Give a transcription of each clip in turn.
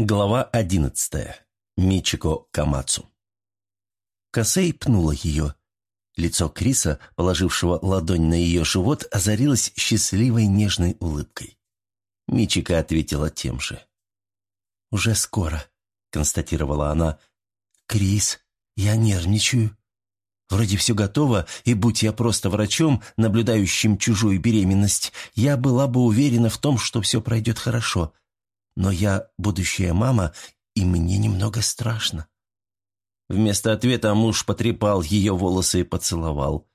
Глава одиннадцатая. Мичико Камацу. Косей пнула ее. Лицо Криса, положившего ладонь на ее живот, озарилось счастливой нежной улыбкой. Мичика ответила тем же. «Уже скоро», — констатировала она. «Крис, я нервничаю. Вроде все готово, и будь я просто врачом, наблюдающим чужую беременность, я была бы уверена в том, что все пройдет хорошо» но я будущая мама, и мне немного страшно». Вместо ответа муж потрепал ее волосы и поцеловал.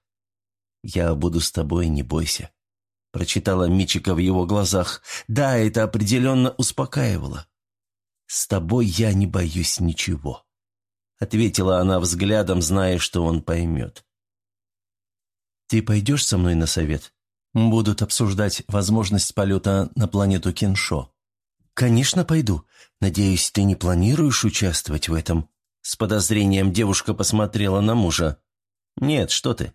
«Я буду с тобой, не бойся», — прочитала Мичика в его глазах. «Да, это определенно успокаивало». «С тобой я не боюсь ничего», — ответила она взглядом, зная, что он поймет. «Ты пойдешь со мной на совет? Будут обсуждать возможность полета на планету Кеншо». «Конечно, пойду. Надеюсь, ты не планируешь участвовать в этом?» С подозрением девушка посмотрела на мужа. «Нет, что ты.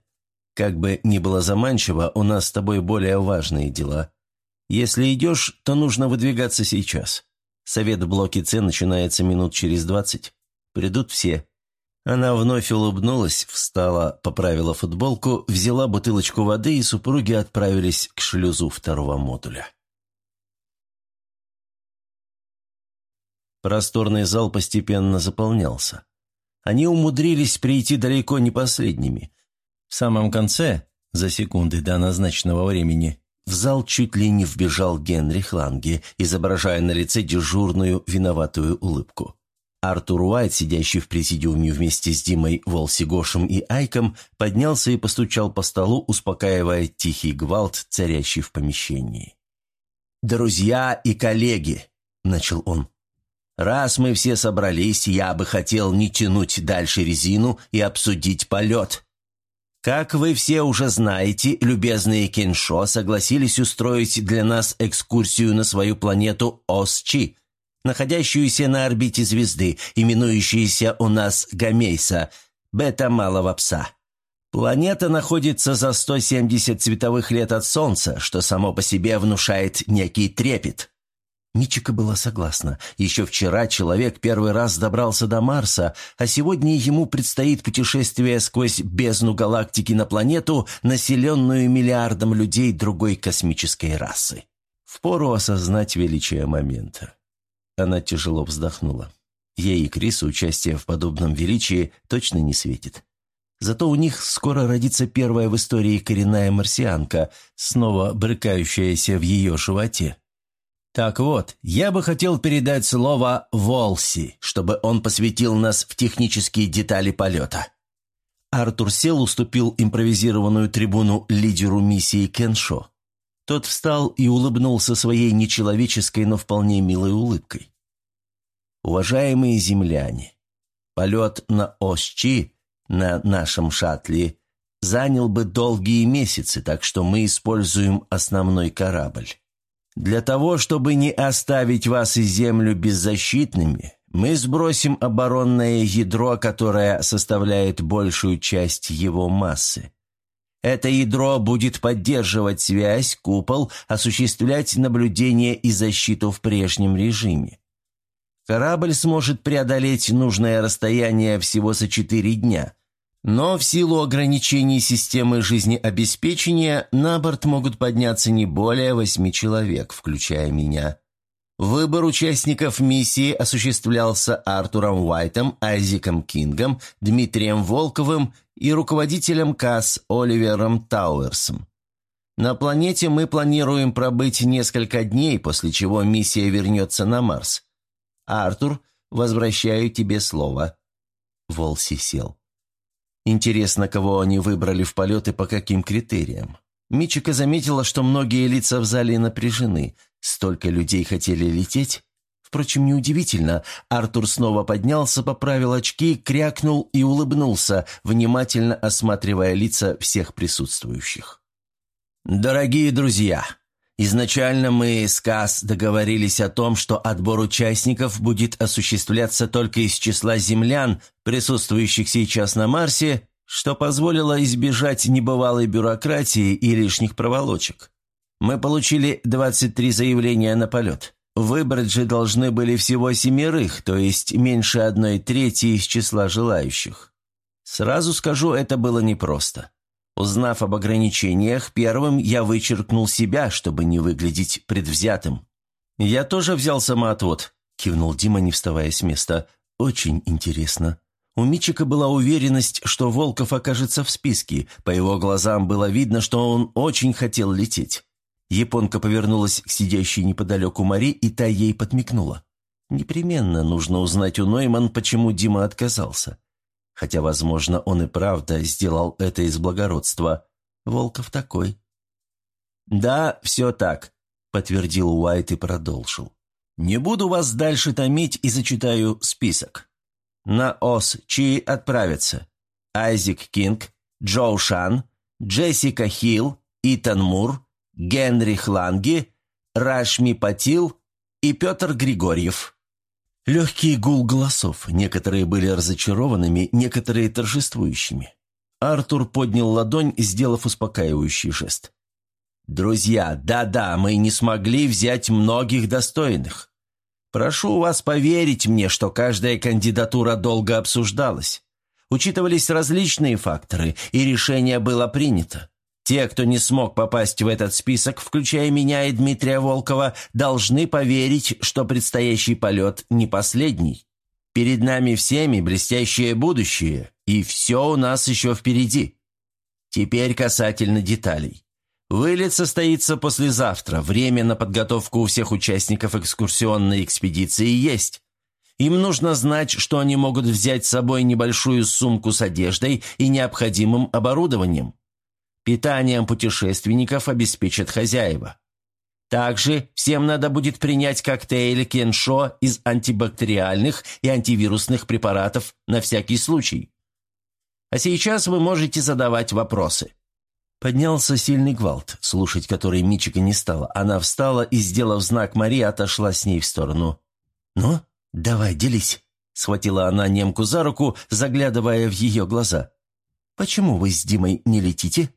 Как бы ни было заманчиво, у нас с тобой более важные дела. Если идешь, то нужно выдвигаться сейчас. Совет в С начинается минут через двадцать. Придут все». Она вновь улыбнулась, встала, поправила футболку, взяла бутылочку воды, и супруги отправились к шлюзу второго модуля. Просторный зал постепенно заполнялся. Они умудрились прийти далеко не последними. В самом конце, за секунды до назначенного времени, в зал чуть ли не вбежал Генрих Ланге, изображая на лице дежурную виноватую улыбку. Артур Уайт, сидящий в президиуме вместе с Димой, Волси Гошем и Айком, поднялся и постучал по столу, успокаивая тихий гвалт, царящий в помещении. «Друзья и коллеги!» – начал он. Раз мы все собрались, я бы хотел не тянуть дальше резину и обсудить полет. Как вы все уже знаете, любезные Кеншо согласились устроить для нас экскурсию на свою планету Осчи, находящуюся на орбите звезды, именующуюся у нас Гамейса, бета малого пса. Планета находится за 170 световых лет от Солнца, что само по себе внушает некий трепет. Мичика была согласна. Еще вчера человек первый раз добрался до Марса, а сегодня ему предстоит путешествие сквозь бездну галактики на планету, населенную миллиардом людей другой космической расы. Впору осознать величие момента. Она тяжело вздохнула. Ей и Крису участие в подобном величии точно не светит. Зато у них скоро родится первая в истории коренная марсианка, снова брыкающаяся в ее животе. Так вот, я бы хотел передать слово Волси, чтобы он посвятил нас в технические детали полета». Артур сел, уступил импровизированную трибуну лидеру миссии Кеншо. Тот встал и улыбнулся своей нечеловеческой, но вполне милой улыбкой. «Уважаемые земляне, полет на Осчи, на нашем шаттле, занял бы долгие месяцы, так что мы используем основной корабль. Для того, чтобы не оставить вас и Землю беззащитными, мы сбросим оборонное ядро, которое составляет большую часть его массы. Это ядро будет поддерживать связь, купол, осуществлять наблюдение и защиту в прежнем режиме. Корабль сможет преодолеть нужное расстояние всего за четыре дня – но в силу ограничений системы жизнеобеспечения на борт могут подняться не более восьми человек, включая меня. Выбор участников миссии осуществлялся Артуром Уайтом, Айзеком Кингом, Дмитрием Волковым и руководителем КАС Оливером Тауэрсом. На планете мы планируем пробыть несколько дней, после чего миссия вернется на Марс. Артур, возвращаю тебе слово». Волси сел. Интересно, кого они выбрали в полет и по каким критериям. Мичика заметила, что многие лица в зале напряжены. Столько людей хотели лететь. Впрочем, неудивительно. Артур снова поднялся, поправил очки, крякнул и улыбнулся, внимательно осматривая лица всех присутствующих. «Дорогие друзья!» Изначально мы с КАС договорились о том, что отбор участников будет осуществляться только из числа землян, присутствующих сейчас на Марсе, что позволило избежать небывалой бюрократии и лишних проволочек. Мы получили 23 заявления на полет. выбрать же должны были всего семерых, то есть меньше одной трети из числа желающих. Сразу скажу, это было непросто. Узнав об ограничениях, первым я вычеркнул себя, чтобы не выглядеть предвзятым. «Я тоже взял самоотвод», – кивнул Дима, не вставая с места. «Очень интересно». У Мичика была уверенность, что Волков окажется в списке. По его глазам было видно, что он очень хотел лететь. Японка повернулась к сидящей неподалеку Мари, и та ей подмигнула. Непременно нужно узнать у Нойман, почему Дима отказался. Хотя, возможно, он и правда сделал это из благородства. Волков такой. «Да, все так», — подтвердил Уайт и продолжил. «Не буду вас дальше томить и зачитаю список. На ОС Чи отправятся Айзек Кинг, Джоу Шан, Джессика Хилл, Итан Мур, Генрих Ланги, Рашми Патил и Петр Григорьев». Легкий гул голосов. Некоторые были разочарованными, некоторые торжествующими. Артур поднял ладонь, сделав успокаивающий жест. «Друзья, да-да, мы не смогли взять многих достойных. Прошу вас поверить мне, что каждая кандидатура долго обсуждалась. Учитывались различные факторы, и решение было принято. Те, кто не смог попасть в этот список, включая меня и Дмитрия Волкова, должны поверить, что предстоящий полет не последний. Перед нами всеми блестящее будущее, и все у нас еще впереди. Теперь касательно деталей. Вылет состоится послезавтра. Время на подготовку у всех участников экскурсионной экспедиции есть. Им нужно знать, что они могут взять с собой небольшую сумку с одеждой и необходимым оборудованием. Питанием путешественников обеспечат хозяева. Также всем надо будет принять коктейль Кеншо из антибактериальных и антивирусных препаратов на всякий случай. А сейчас вы можете задавать вопросы. Поднялся сильный гвалт, слушать который Мичика не стала. Она встала и, сделав знак Марии, отошла с ней в сторону. «Ну, давай, делись», — схватила она немку за руку, заглядывая в ее глаза. «Почему вы с Димой не летите?»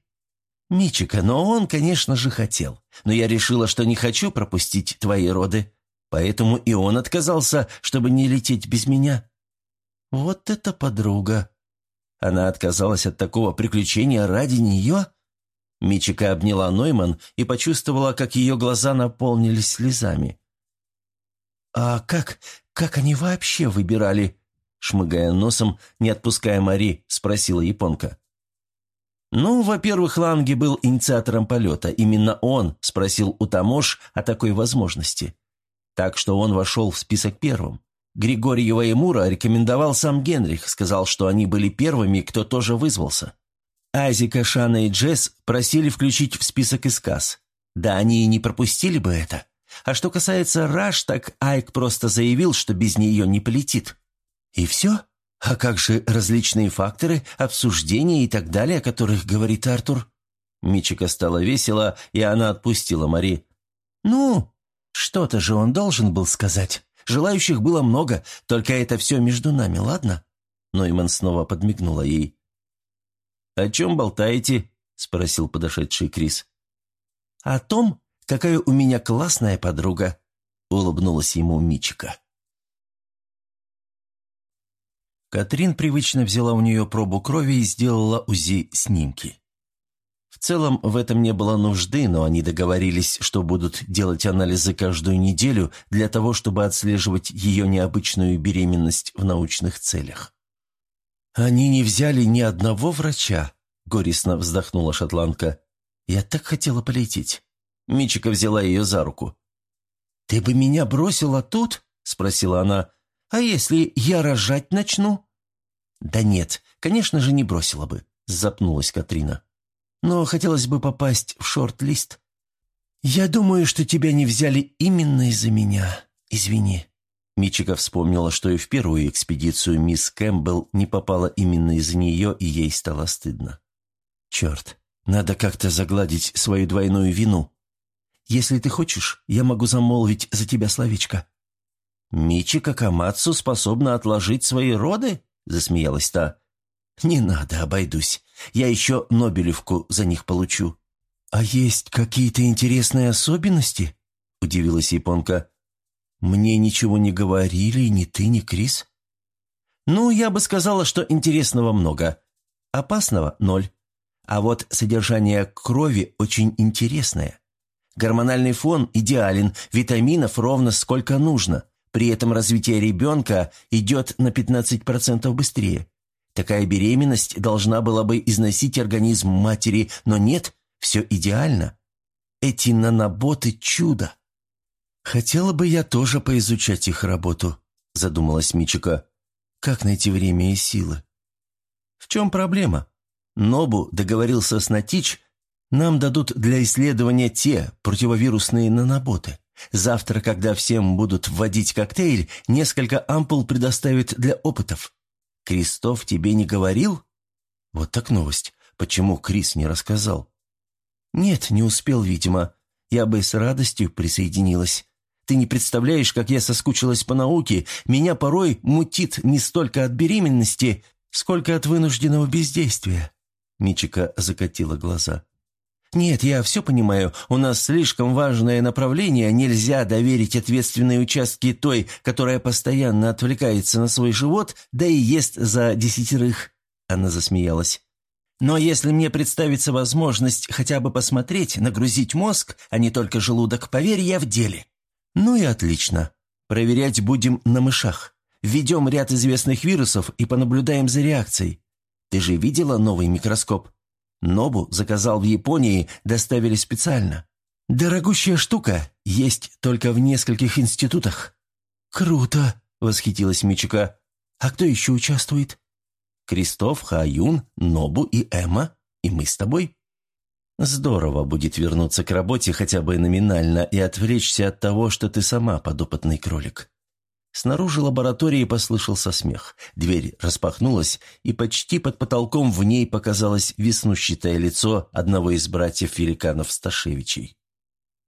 «Мичика, но он, конечно же, хотел. Но я решила, что не хочу пропустить твои роды. Поэтому и он отказался, чтобы не лететь без меня». «Вот это подруга!» Она отказалась от такого приключения ради нее?» Мичика обняла Нойман и почувствовала, как ее глаза наполнились слезами. «А как, как они вообще выбирали?» Шмыгая носом, не отпуская Мари, спросила японка. Ну, во-первых, Ланги был инициатором полета. Именно он спросил у Тамош о такой возможности. Так что он вошел в список первым. Григорьева и Мура рекомендовал сам Генрих, сказал, что они были первыми, кто тоже вызвался. Азика, Шана и Джесс просили включить в список исказ. Да они и не пропустили бы это. А что касается Раш, так Айк просто заявил, что без нее не полетит. И все? А как же различные факторы, обсуждения и так далее, о которых говорит Артур? Мичика стало весело, и она отпустила Мари. «Ну, что-то же он должен был сказать. Желающих было много, только это все между нами, ладно?» Нойман снова подмигнула ей. «О чем болтаете?» – спросил подошедший Крис. «О том, какая у меня классная подруга», – улыбнулась ему Мичика. Катрин привычно взяла у нее пробу крови и сделала УЗИ-снимки. В целом в этом не было нужды, но они договорились, что будут делать анализы каждую неделю для того, чтобы отслеживать ее необычную беременность в научных целях. «Они не взяли ни одного врача», — горестно вздохнула шотландка. «Я так хотела полететь». Мичика взяла ее за руку. «Ты бы меня бросила тут?» — спросила она. «А если я рожать начну?» «Да нет, конечно же, не бросила бы», — запнулась Катрина. «Но хотелось бы попасть в шорт-лист». «Я думаю, что тебя не взяли именно из-за меня. Извини». Мичика вспомнила, что и в первую экспедицию мисс Кэмпбелл не попала именно из-за нее, и ей стало стыдно. «Черт, надо как-то загладить свою двойную вину. Если ты хочешь, я могу замолвить за тебя словечко». «Мичика Камацу способна отложить свои роды?» – засмеялась та. «Не надо, обойдусь. Я еще Нобелевку за них получу». «А есть какие-то интересные особенности?» – удивилась японка. «Мне ничего не говорили ни ты, ни Крис?» «Ну, я бы сказала, что интересного много. Опасного – ноль. А вот содержание крови очень интересное. Гормональный фон идеален, витаминов ровно сколько нужно. При этом развитие ребенка идет на 15% быстрее. Такая беременность должна была бы износить организм матери, но нет, все идеально. Эти наноботы – чудо. «Хотела бы я тоже поизучать их работу», – задумалась Мичика. «Как найти время и силы?» «В чем проблема?» Нобу договорился с Натич, нам дадут для исследования те противовирусные наноботы. Завтра, когда всем будут вводить коктейль, несколько ампул предоставят для опытов. Крестов тебе не говорил? Вот так новость. Почему Крис не рассказал? Нет, не успел, видимо. Я бы с радостью присоединилась. Ты не представляешь, как я соскучилась по науке. Меня порой мутит не столько от беременности, сколько от вынужденного бездействия. Мичика закатила глаза. «Нет, я все понимаю. У нас слишком важное направление. Нельзя доверить ответственные участки той, которая постоянно отвлекается на свой живот, да и ест за десятерых». Она засмеялась. «Но если мне представится возможность хотя бы посмотреть, нагрузить мозг, а не только желудок, поверь, я в деле». «Ну и отлично. Проверять будем на мышах. Введем ряд известных вирусов и понаблюдаем за реакцией. Ты же видела новый микроскоп? Нобу заказал в Японии, доставили специально. Дорогущая штука, есть только в нескольких институтах». «Круто!» – восхитилась Мичика. «А кто еще участвует?» «Кристоф, Хаюн, Нобу и Эмма, и мы с тобой». «Здорово будет вернуться к работе хотя бы номинально и отвлечься от того, что ты сама подопытный кролик. Снаружи лаборатории послышался смех. Дверь распахнулась, и почти под потолком в ней показалось веснущатое лицо одного из братьев-великанов Сташевичей.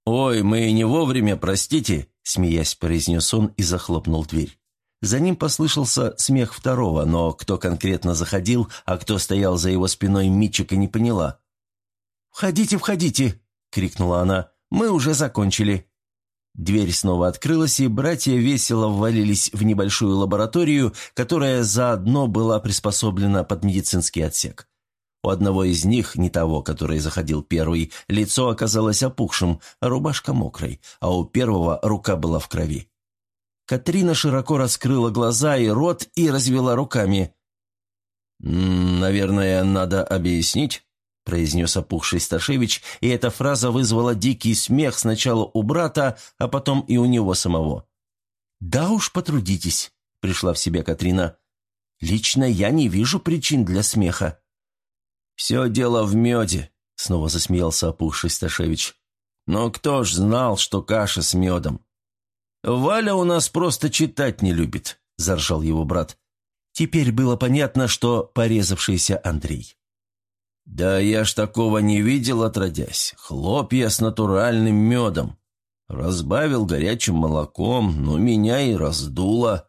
«Ой, мы не вовремя, простите!» – смеясь произнес он и захлопнул дверь. За ним послышался смех второго, но кто конкретно заходил, а кто стоял за его спиной, Митчика не поняла. «Входите, входите!» – крикнула она. «Мы уже закончили!» Дверь снова открылась, и братья весело ввалились в небольшую лабораторию, которая заодно была приспособлена под медицинский отсек. У одного из них, не того, который заходил первый, лицо оказалось опухшим, рубашка мокрой, а у первого рука была в крови. Катрина широко раскрыла глаза и рот и развела руками. «Наверное, надо объяснить», – произнес опухший Сташевич, и эта фраза вызвала дикий смех сначала у брата, а потом и у него самого. «Да уж, потрудитесь», – пришла в себя Катрина. «Лично я не вижу причин для смеха». «Все дело в меде», – снова засмеялся опухший Сташевич. «Но кто ж знал, что каша с медом?» «Валя у нас просто читать не любит», – заржал его брат. Теперь было понятно, что порезавшийся Андрей. «Да я ж такого не видел, отродясь. Хлопья с натуральным медом. Разбавил горячим молоком, но меня и раздуло».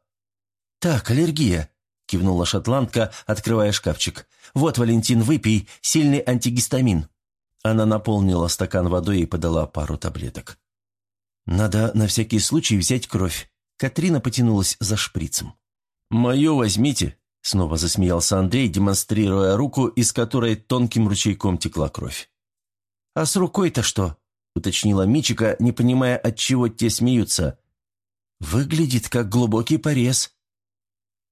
«Так, аллергия», — кивнула шотландка, открывая шкафчик. «Вот, Валентин, выпей, сильный антигистамин». Она наполнила стакан водой и подала пару таблеток. «Надо на всякий случай взять кровь». Катрина потянулась за шприцем. «Мою возьмите», Снова засмеялся Андрей, демонстрируя руку, из которой тонким ручейком текла кровь. «А с рукой-то что?» – уточнила Мичика, не понимая, от чего те смеются. «Выглядит, как глубокий порез».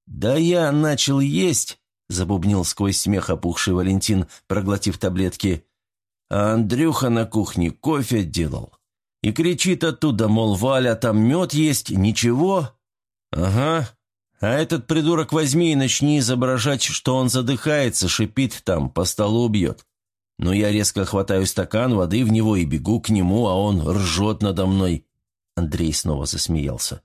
«Да я начал есть», – забубнил сквозь смех опухший Валентин, проглотив таблетки. А Андрюха на кухне кофе делал. И кричит оттуда, мол, Валя, там мед есть, ничего. «Ага, а этот придурок возьми и начни изображать, что он задыхается, шипит там, по столу бьет. Но я резко хватаю стакан воды в него и бегу к нему, а он ржет надо мной». Андрей снова засмеялся.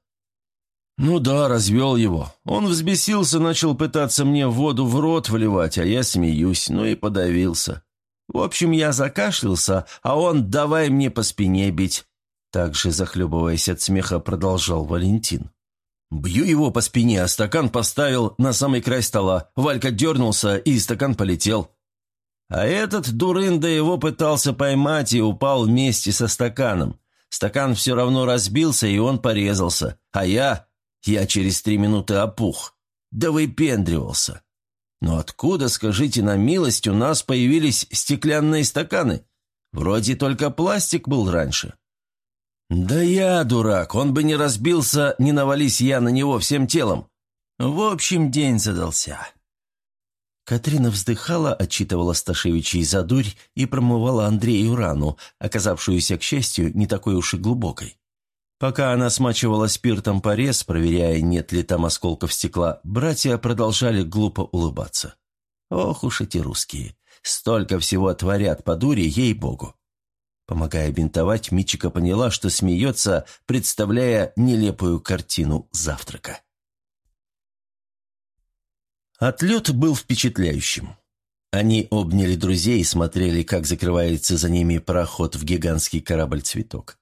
«Ну да, развел его. Он взбесился, начал пытаться мне воду в рот вливать, а я смеюсь, ну и подавился. В общем, я закашлялся, а он давай мне по спине бить». Также, захлебываясь от смеха, продолжал Валентин. Бью его по спине, а стакан поставил на самый край стола. Валька дернулся, и стакан полетел. А этот дурында его пытался поймать и упал вместе со стаканом. Стакан все равно разбился, и он порезался. А я... Я через три минуты опух. Да выпендривался. Но откуда, скажите на милость, у нас появились стеклянные стаканы? Вроде только пластик был раньше. Да я дурак, он бы не разбился, не навались я на него всем телом. В общем, день задался. Катрина вздыхала, отчитывала Сташевичей за дурь и промывала Андрею рану, оказавшуюся, к счастью, не такой уж и глубокой. Пока она смачивала спиртом порез, проверяя, нет ли там осколков стекла, братья продолжали глупо улыбаться. Ох уж эти русские! Столько всего творят по дуре, ей-богу! Помогая бинтовать, Мичика поняла, что смеется, представляя нелепую картину завтрака. Отлет был впечатляющим. Они обняли друзей и смотрели, как закрывается за ними пароход в гигантский корабль-цветок.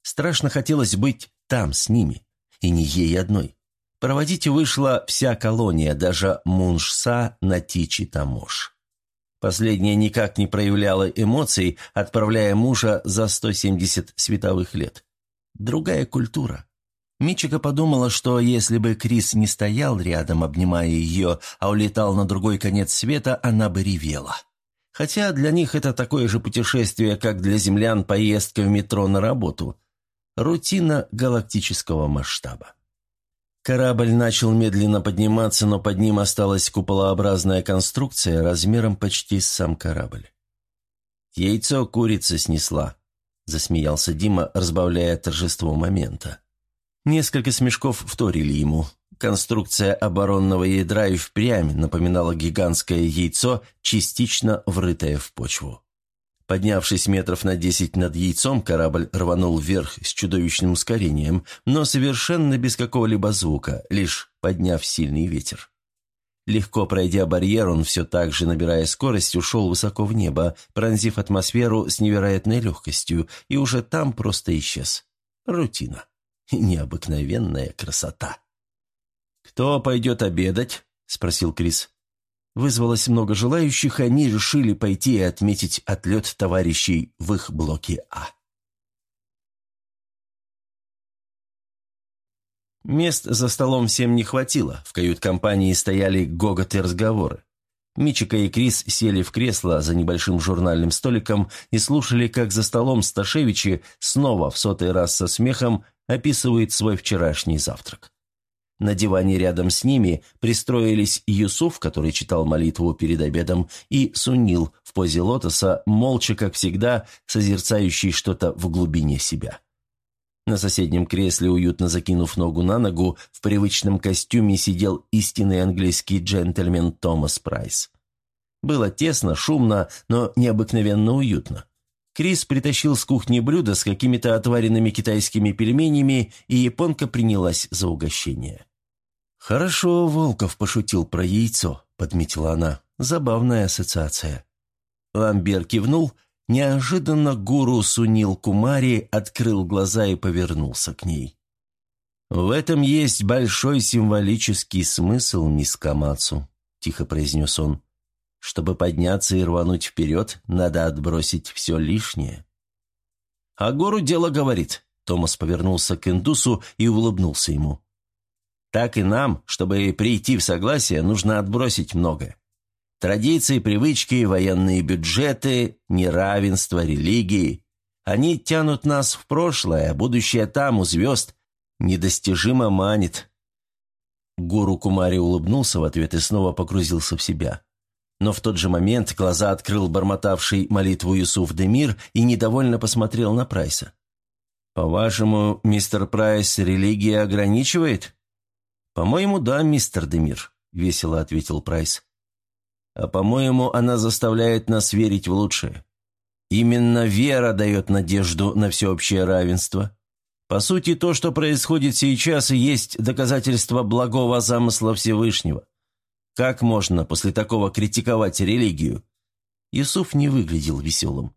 Страшно хотелось быть там, с ними, и не ей одной. Проводить вышла вся колония, даже Муншса на Тичи Тамош. Последняя никак не проявляла эмоций, отправляя мужа за 170 световых лет. Другая культура. Мичика подумала, что если бы Крис не стоял рядом, обнимая ее, а улетал на другой конец света, она бы ревела. Хотя для них это такое же путешествие, как для землян поездка в метро на работу. Рутина галактического масштаба. Корабль начал медленно подниматься, но под ним осталась куполообразная конструкция размером почти с сам корабль. «Яйцо курица снесла», — засмеялся Дима, разбавляя торжество момента. Несколько смешков вторили ему. Конструкция оборонного ядра и впрямь напоминала гигантское яйцо, частично врытое в почву. Поднявшись метров на десять над яйцом, корабль рванул вверх с чудовищным ускорением, но совершенно без какого-либо звука, лишь подняв сильный ветер. Легко пройдя барьер, он все так же, набирая скорость, ушел высоко в небо, пронзив атмосферу с невероятной легкостью, и уже там просто исчез. Рутина. Необыкновенная красота. «Кто пойдет обедать?» – спросил Крис. Вызвалось много желающих, и они решили пойти и отметить отлет товарищей в их блоке А. Мест за столом всем не хватило, в кают-компании стояли гогот и разговоры. Мичика и Крис сели в кресло за небольшим журнальным столиком и слушали, как за столом Сташевичи снова в сотый раз со смехом описывает свой вчерашний завтрак. На диване рядом с ними пристроились Юсуф, который читал молитву перед обедом, и Сунил в позе лотоса, молча, как всегда, созерцающий что-то в глубине себя. На соседнем кресле, уютно закинув ногу на ногу, в привычном костюме сидел истинный английский джентльмен Томас Прайс. Было тесно, шумно, но необыкновенно уютно. Крис притащил с кухни блюдо с какими-то отваренными китайскими пельменями, и японка принялась за угощение. «Хорошо Волков пошутил про яйцо», — подметила она. «Забавная ассоциация». Ламбер кивнул. Неожиданно гуру Сунил Кумари открыл глаза и повернулся к ней. «В этом есть большой символический смысл, мисс Камацу», — тихо произнес он. Чтобы подняться и рвануть вперед, надо отбросить все лишнее. «А гору дело говорит», — Томас повернулся к индусу и улыбнулся ему. «Так и нам, чтобы прийти в согласие, нужно отбросить многое. Традиции, привычки, военные бюджеты, неравенство, религии. Они тянут нас в прошлое, а будущее там, у звезд, недостижимо манит». Гуру Кумари улыбнулся в ответ и снова погрузился в себя. Но в тот же момент глаза открыл бормотавший молитву Юсуф Демир и недовольно посмотрел на Прайса. «По-вашему, мистер Прайс, религия ограничивает?» «По-моему, да, мистер Демир», — весело ответил Прайс. «А по-моему, она заставляет нас верить в лучшее. Именно вера дает надежду на всеобщее равенство. По сути, то, что происходит сейчас, есть доказательство благого замысла Всевышнего. Как можно после такого критиковать религию? Юсуф не выглядел веселым.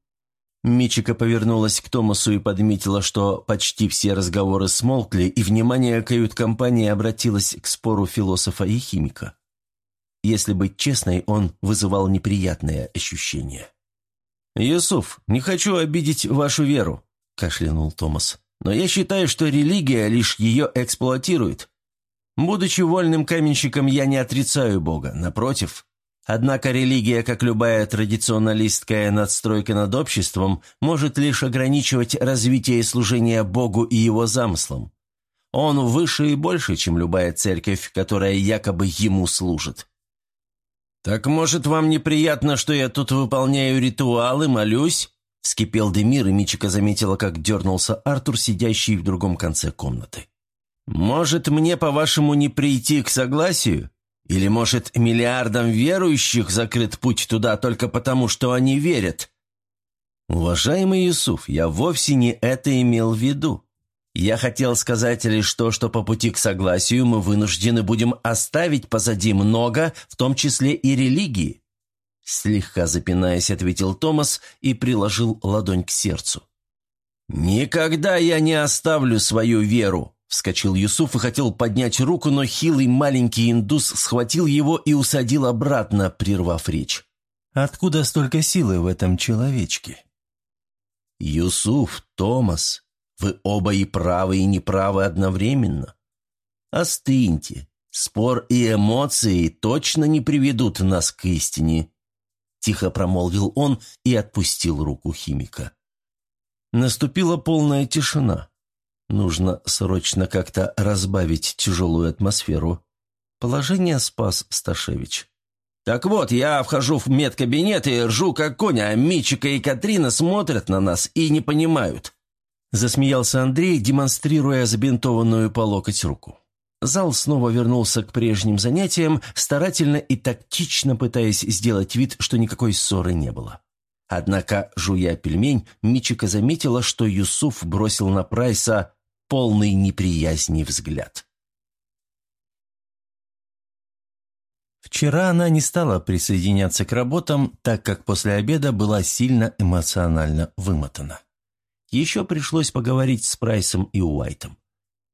Мичика повернулась к Томасу и подметила, что почти все разговоры смолкли, и внимание кают-компании обратилось к спору философа и химика. Если быть честной, он вызывал неприятное ощущение. «Юсуф, не хочу обидеть вашу веру», – кашлянул Томас. «Но я считаю, что религия лишь ее эксплуатирует. Будучи вольным каменщиком, я не отрицаю Бога, напротив. Однако религия, как любая традиционалистская надстройка над обществом, может лишь ограничивать развитие служения Богу и его замыслам. Он выше и больше, чем любая церковь, которая якобы ему служит. «Так, может, вам неприятно, что я тут выполняю ритуалы, молюсь?» Вскипел Демир, и Мичика заметила, как дернулся Артур, сидящий в другом конце комнаты. «Может, мне, по-вашему, не прийти к согласию? Или, может, миллиардам верующих закрыт путь туда только потому, что они верят?» «Уважаемый Юсуф, я вовсе не это имел в виду. Я хотел сказать лишь то, что по пути к согласию мы вынуждены будем оставить позади много, в том числе и религии». Слегка запинаясь, ответил Томас и приложил ладонь к сердцу. «Никогда я не оставлю свою веру!» Вскочил Юсуф и хотел поднять руку, но хилый маленький индус схватил его и усадил обратно, прервав речь. «Откуда столько силы в этом человечке?» «Юсуф, Томас, вы оба и правы, и неправы одновременно. Остыньте. Спор и эмоции точно не приведут нас к истине», – тихо промолвил он и отпустил руку химика. Наступила полная тишина. Нужно срочно как-то разбавить тяжелую атмосферу. Положение спас Сташевич. «Так вот, я вхожу в медкабинет и ржу как конь, а Мичика и Катрина смотрят на нас и не понимают». Засмеялся Андрей, демонстрируя забинтованную по локоть руку. Зал снова вернулся к прежним занятиям, старательно и тактично пытаясь сделать вид, что никакой ссоры не было. Однако, жуя пельмень, Мичика заметила, что Юсуф бросил на Прайса полный неприязни взгляд. Вчера она не стала присоединяться к работам, так как после обеда была сильно эмоционально вымотана. Еще пришлось поговорить с Прайсом и Уайтом.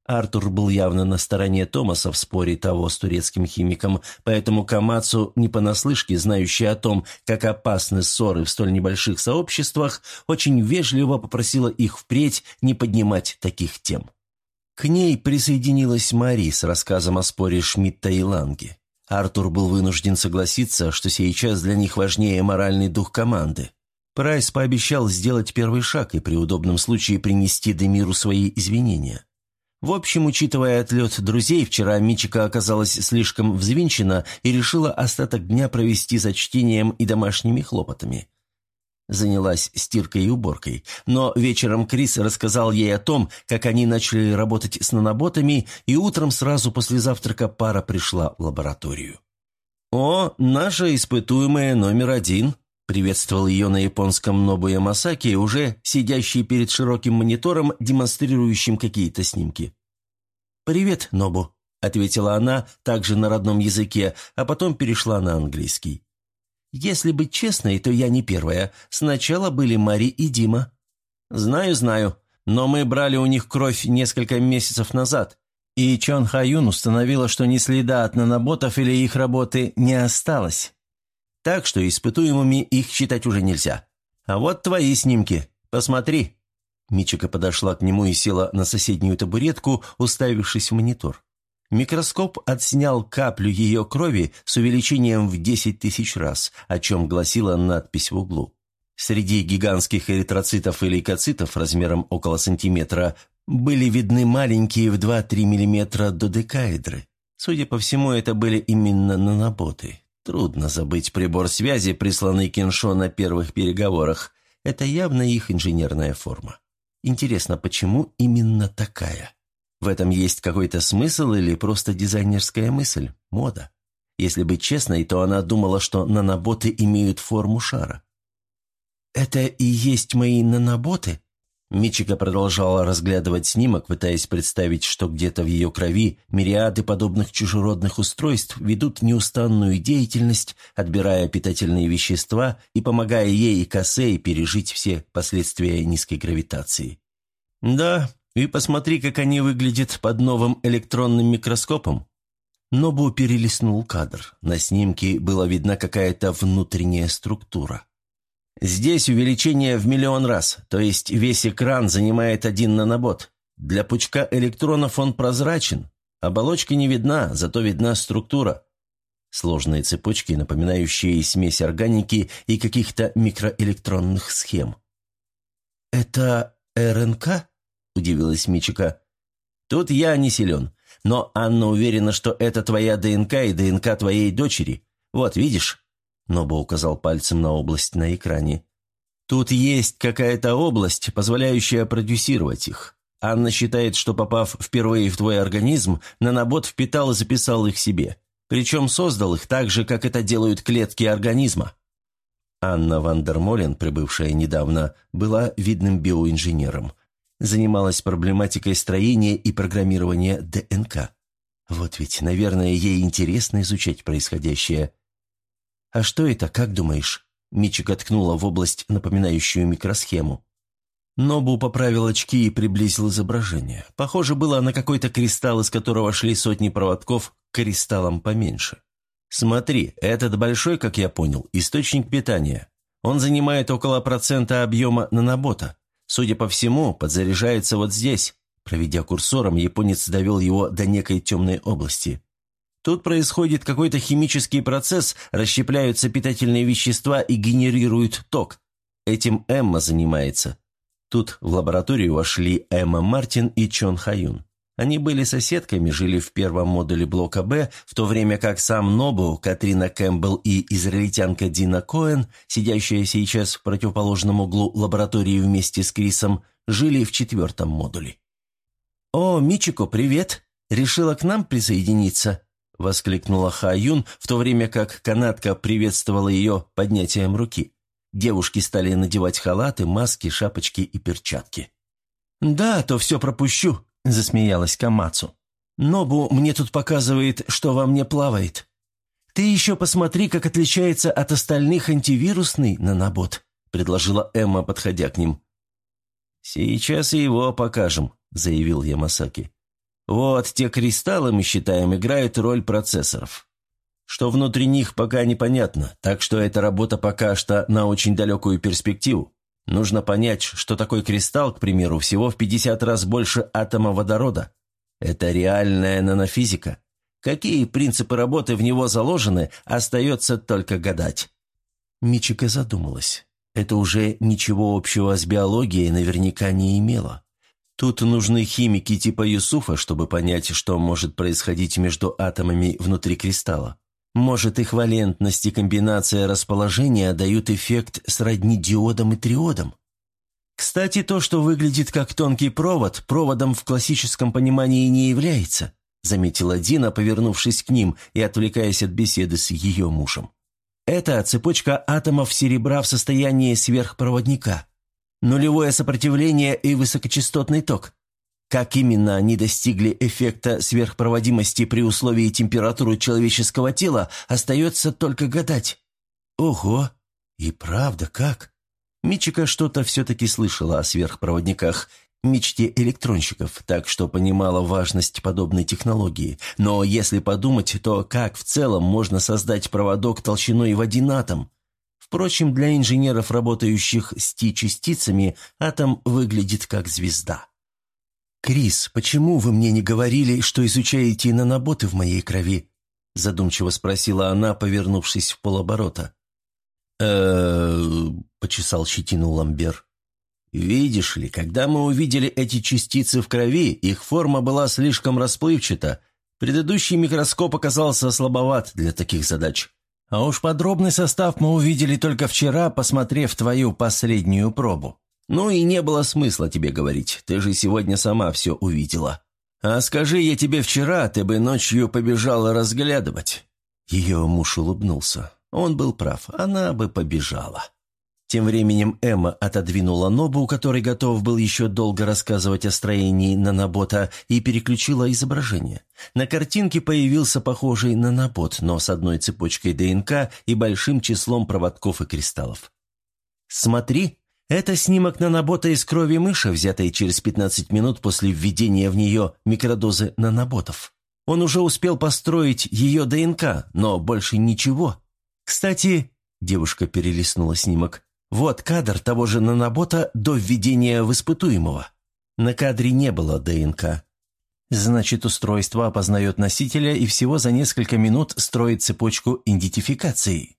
Артур был явно на стороне Томаса в споре того с турецким химиком, поэтому Камацу, не понаслышке знающий о том, как опасны ссоры в столь небольших сообществах, очень вежливо попросила их впредь не поднимать таких тем. К ней присоединилась Мари с рассказом о споре Шмидта и Ланге. Артур был вынужден согласиться, что сейчас для них важнее моральный дух команды. Прайс пообещал сделать первый шаг и при удобном случае принести Демиру свои извинения. В общем, учитывая отлет друзей, вчера Мичика оказалась слишком взвинчена и решила остаток дня провести за чтением и домашними хлопотами. Занялась стиркой и уборкой, но вечером Крис рассказал ей о том, как они начали работать с наноботами, и утром сразу после завтрака пара пришла в лабораторию. «О, наша испытуемая номер один», Приветствовал ее на японском Нобуя Масаки, уже сидящий перед широким монитором, демонстрирующим какие-то снимки. «Привет, Нобу», — ответила она также на родном языке, а потом перешла на английский. «Если быть честной, то я не первая. Сначала были Мари и Дима». «Знаю, знаю. Но мы брали у них кровь несколько месяцев назад, и Чон Хаюн установила, что ни следа от наноботов или их работы не осталось. Так что испытуемыми их считать уже нельзя. А вот твои снимки. Посмотри». Мичика подошла к нему и села на соседнюю табуретку, уставившись в монитор. Микроскоп отснял каплю ее крови с увеличением в 10 тысяч раз, о чем гласила надпись в углу. Среди гигантских эритроцитов и лейкоцитов размером около сантиметра были видны маленькие в 2-3 мм додекаэдры. Судя по всему, это были именно наноботы. Трудно забыть прибор связи, присланный Кеншо на первых переговорах. Это явно их инженерная форма. Интересно, почему именно такая? В этом есть какой-то смысл или просто дизайнерская мысль, мода? Если быть честной, то она думала, что наноботы имеют форму шара. «Это и есть мои наноботы?» Мичика продолжала разглядывать снимок, пытаясь представить, что где-то в ее крови мириады подобных чужеродных устройств ведут неустанную деятельность, отбирая питательные вещества и помогая ей и Косей пережить все последствия низкой гравитации. «Да, и посмотри, как они выглядят под новым электронным микроскопом». Нобу перелистнул кадр. На снимке была видна какая-то внутренняя структура. Здесь увеличение в миллион раз, то есть весь экран занимает один нанобот. Для пучка электронов он прозрачен. Оболочка не видна, зато видна структура. Сложные цепочки, напоминающие смесь органики и каких-то микроэлектронных схем. «Это РНК?» – удивилась Мичика. «Тут я не силен, но Анна уверена, что это твоя ДНК и ДНК твоей дочери. Вот, видишь?» Нобо указал пальцем на область на экране. «Тут есть какая-то область, позволяющая продюсировать их. Анна считает, что, попав впервые в твой организм, нанобот впитал и записал их себе. Причем создал их так же, как это делают клетки организма. Анна Вандермолен, прибывшая недавно, была видным биоинженером. Занималась проблематикой строения и программирования ДНК. Вот ведь, наверное, ей интересно изучать происходящее. «А что это, как думаешь?» Мичик откнула в область, напоминающую микросхему. Нобу поправил очки и приблизил изображение. Похоже было на какой-то кристалл, из которого шли сотни проводков к кристаллам поменьше. «Смотри, этот большой, как я понял, источник питания. Он занимает около процента объема нанобота. Судя по всему, подзаряжается вот здесь». Проведя курсором, японец довел его до некой темной области. Тут происходит какой-то химический процесс, расщепляются питательные вещества и генерируют ток. Этим Эмма занимается. Тут в лабораторию вошли Эмма Мартин и Чон Хаюн. Они были соседками, жили в первом модуле блока «Б», в то время как сам Нобу, Катрина Кэмпбелл и израильтянка Дина Коэн, сидящая сейчас в противоположном углу лаборатории вместе с Крисом, жили в четвертом модуле. «О, Мичико, привет! Решила к нам присоединиться?» – воскликнула Ха Юн, в то время как канатка приветствовала ее поднятием руки. Девушки стали надевать халаты, маски, шапочки и перчатки. «Да, то все пропущу», – засмеялась Камацу. «Нобу мне тут показывает, что во мне плавает. Ты еще посмотри, как отличается от остальных антивирусный нанобот», – предложила Эмма, подходя к ним. «Сейчас его покажем», – заявил Ямасаки. «Вот те кристаллы, мы считаем, играют роль процессоров. Что внутри них пока непонятно, так что эта работа пока что на очень далекую перспективу. Нужно понять, что такой кристалл, к примеру, всего в 50 раз больше атома водорода. Это реальная нанофизика. Какие принципы работы в него заложены, остается только гадать. Мичика задумалась. Это уже ничего общего с биологией наверняка не имело. Тут нужны химики типа Юсуфа, чтобы понять, что может происходить между атомами внутри кристалла. Может, их валентность и комбинация расположения дают эффект сродни диодам и триодам? Кстати, то, что выглядит как тонкий провод, проводом в классическом понимании не является, заметила Дина, повернувшись к ним и отвлекаясь от беседы с ее мужем. Это цепочка атомов серебра в состоянии сверхпроводника. Нулевое сопротивление и высокочастотный ток. Как именно они достигли эффекта сверхпроводимости при условии температуры человеческого тела, остается только гадать. Ого! И правда, как? Мичика что-то все-таки слышала о сверхпроводниках, мечте электронщиков, так что понимала важность подобной технологии. Но если подумать, то как в целом можно создать проводок толщиной в один атом? Впрочем, для инженеров, работающих с Ти-частицами, атом выглядит как звезда. «Крис, почему вы мне не говорили, что изучаете наноботы в моей крови?» задумчиво спросила она, повернувшись в полоборота. э почесал щетину Ламбер. «Видишь ли, когда мы увидели эти частицы в крови, их форма была слишком расплывчата. Предыдущий микроскоп оказался слабоват для таких задач. А уж подробный состав мы увидели только вчера, посмотрев твою последнюю пробу. «Ну и не было смысла тебе говорить, ты же сегодня сама все увидела. А скажи я тебе вчера, ты бы ночью побежала разглядывать». Ее муж улыбнулся. Он был прав, она бы побежала. Тем временем Эмма отодвинула Нобу, который готов был еще долго рассказывать о строении нанобота, и переключила изображение. На картинке появился похожий нанобот, но с одной цепочкой ДНК и большим числом проводков и кристаллов. «Смотри», это снимок нанобота из крови мыши, взятой через 15 минут после введения в нее микродозы наноботов. Он уже успел построить ее ДНК, но больше ничего. Кстати, девушка перелистнула снимок. Вот кадр того же нанобота до введения в испытуемого. На кадре не было ДНК. Значит, устройство опознает носителя и всего за несколько минут строит цепочку идентификации.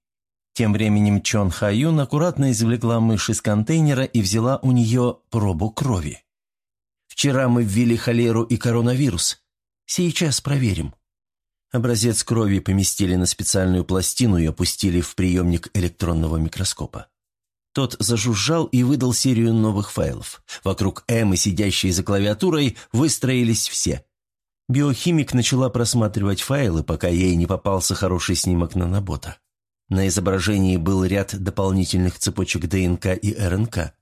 Тем временем Чон Хаюн аккуратно извлекла мышь из контейнера и взяла у нее пробу крови. «Вчера мы ввели холеру и коронавирус. Сейчас проверим». Образец крови поместили на специальную пластину и опустили в приемник электронного микроскопа. Тот зажужжал и выдал серию новых файлов. Вокруг Эммы, сидящей за клавиатурой, выстроились все. Биохимик начала просматривать файлы, пока ей не попался хороший снимок нанобота. На изображении был ряд дополнительных цепочек ДНК и РНК.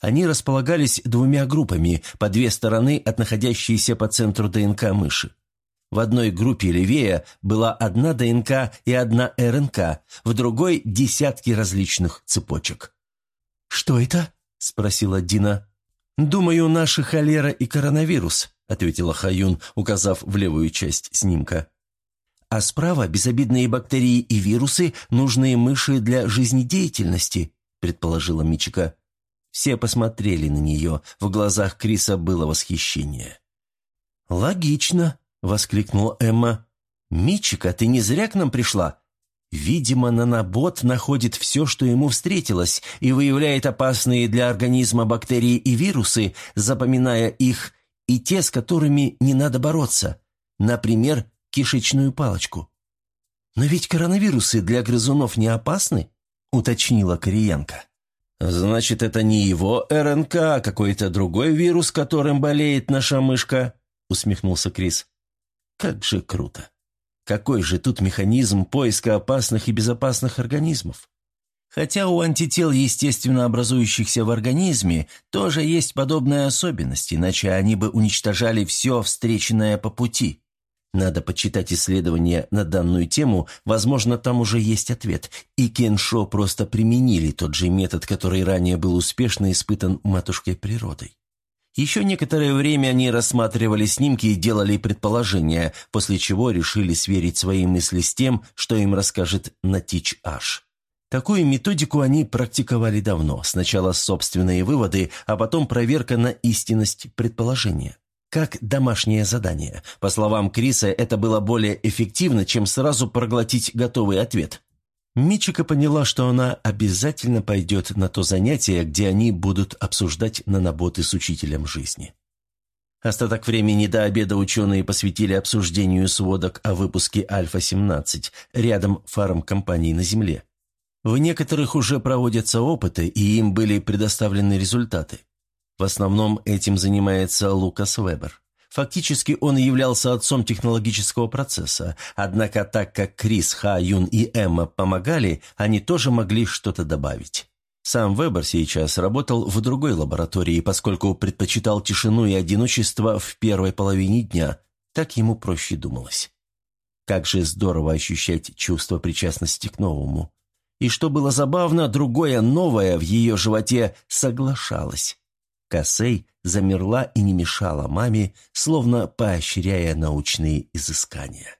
Они располагались двумя группами, по две стороны от находящейся по центру ДНК мыши. В одной группе левее была одна ДНК и одна РНК, в другой – десятки различных цепочек. «Что это?» – спросила Дина. «Думаю, наши холера и коронавирус», – ответила Хаюн, указав в левую часть снимка. «А справа безобидные бактерии и вирусы, нужные мыши для жизнедеятельности», – предположила Мичика. Все посмотрели на нее, в глазах Криса было восхищение. «Логично», – воскликнула Эмма. «Мичика, ты не зря к нам пришла. Видимо, нанобот находит все, что ему встретилось, и выявляет опасные для организма бактерии и вирусы, запоминая их, и те, с которыми не надо бороться. Например, кишечную палочку. «Но ведь коронавирусы для грызунов не опасны?» – уточнила кореянка. «Значит, это не его РНК, а какой-то другой вирус, которым болеет наша мышка?» – усмехнулся Крис. «Как же круто!» Какой же тут механизм поиска опасных и безопасных организмов? Хотя у антител, естественно образующихся в организме, тоже есть подобная особенность, иначе они бы уничтожали все встреченное по пути. Надо почитать исследования на данную тему, возможно, там уже есть ответ. И Кеншо просто применили тот же метод, который ранее был успешно испытан матушкой природой. Еще некоторое время они рассматривали снимки и делали предположения, после чего решили сверить свои мысли с тем, что им расскажет Натич Аш. Такую методику они практиковали давно. Сначала собственные выводы, а потом проверка на истинность предположения. Как домашнее задание. По словам Криса, это было более эффективно, чем сразу проглотить готовый ответ. Мичика поняла, что она обязательно пойдет на то занятие, где они будут обсуждать наноботы с учителем жизни. Остаток времени до обеда ученые посвятили обсуждению сводок о выпуске Альфа-17 рядом фармкомпаний на Земле. В некоторых уже проводятся опыты, и им были предоставлены результаты. В основном этим занимается Лукас Вебер. Фактически он являлся отцом технологического процесса, однако так как Крис, Ха, Юн и Эмма помогали, они тоже могли что-то добавить. Сам Вебер сейчас работал в другой лаборатории, поскольку предпочитал тишину и одиночество в первой половине дня, так ему проще думалось. Как же здорово ощущать чувство причастности к новому. И что было забавно, другое новое в ее животе соглашалось. Косей замерла и не мешала маме, словно поощряя научные изыскания.